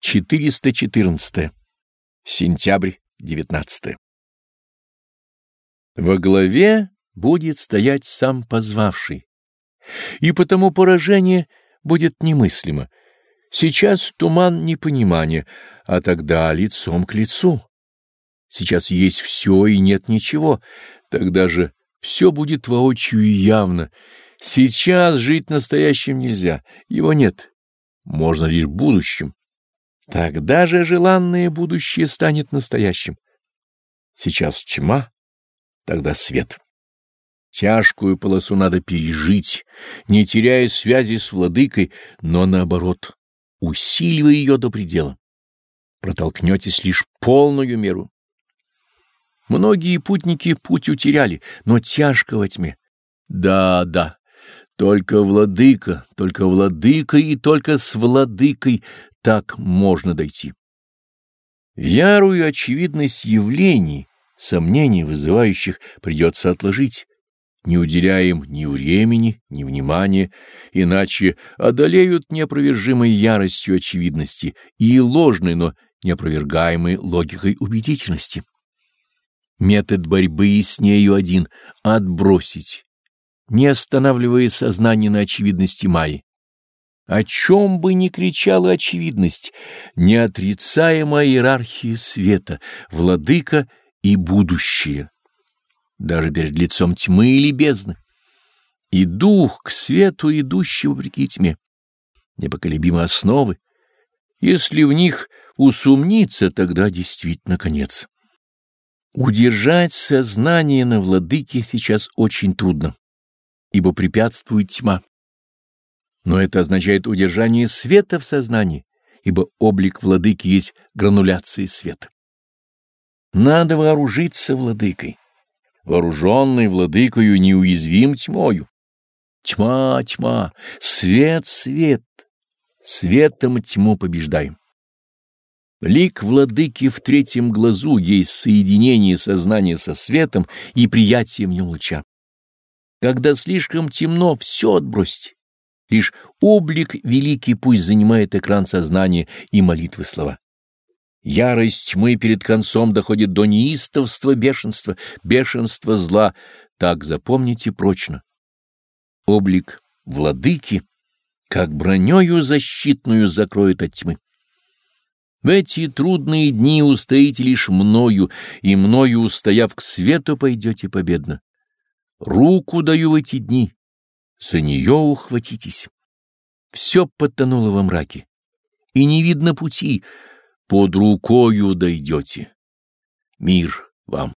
414. Сентябрь 19. Во главе будет стоять сам позвавший, и потому поражение будет немыслимо. Сейчас туман непонимания, а тогда лицом к лицу. Сейчас есть все и нет ничего, тогда же все будет воочию и явно. Сейчас жить настоящим нельзя, его нет, можно лишь будущим. Тогда же желанное будущее станет настоящим. Сейчас тьма, тогда свет. Тяжкую полосу надо пережить, не теряя связи с владыкой, но наоборот, усиливая ее до предела. Протолкнетесь лишь полную меру. Многие путники путь утеряли, но тяжко во тьме. Да, да, только владыка, только владыка и только с владыкой так можно дойти. Ярую очевидность явлений, сомнений вызывающих, придется отложить, не уделяя им ни времени, ни внимания, иначе одолеют неопровержимой яростью очевидности и ложной, но неопровергаемой логикой убедительности. Метод борьбы с нею один — отбросить, не останавливая сознание на очевидности Майи. О чем бы ни кричала очевидность, неотрицаемая иерархия света, владыка и будущее, даже перед лицом тьмы или бездны, и дух к свету, идущий вопреки тьме, непоколебимы основы, если в них усомниться, тогда действительно конец. Удержать сознание на владыке сейчас очень трудно, ибо препятствует тьма. Но это означает удержание света в сознании, ибо облик владыки есть грануляция света. Надо вооружиться владыкой. Вооруженный владыкою неуязвим тьмою. Тьма, тьма, свет, свет. Светом тьму побеждаем. Лик владыки в третьем глазу есть соединение сознания со светом и приятием в луча. Когда слишком темно, все отбросьте. Лишь облик великий пусть занимает экран сознания и молитвы слова. Ярость тьмы перед концом доходит до неистовства бешенства, бешенства зла. Так запомните прочно. Облик владыки, как бронёю защитную, закроет от тьмы. В эти трудные дни устоите лишь мною, и мною, устояв к свету, пойдете победно. Руку даю в эти дни, за нее ухватитесь. Все потонуло во мраке, и не видно пути, под рукою дойдете. Мир вам.